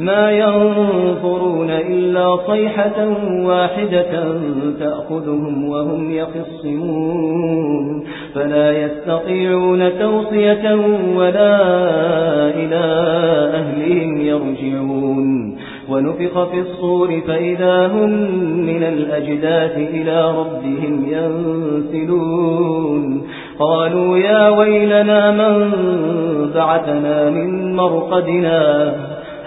ما ينظرون إلا صيحة واحدة تأخذهم وهم يخصمون فلا يستطيعون توصية ولا إلى أهلهم يرجعون. ونفخ في الصور فإذا هم من الأجداث إلى ربهم ينسلون. قالوا يا ويلنا من بعثنا من مرقدنا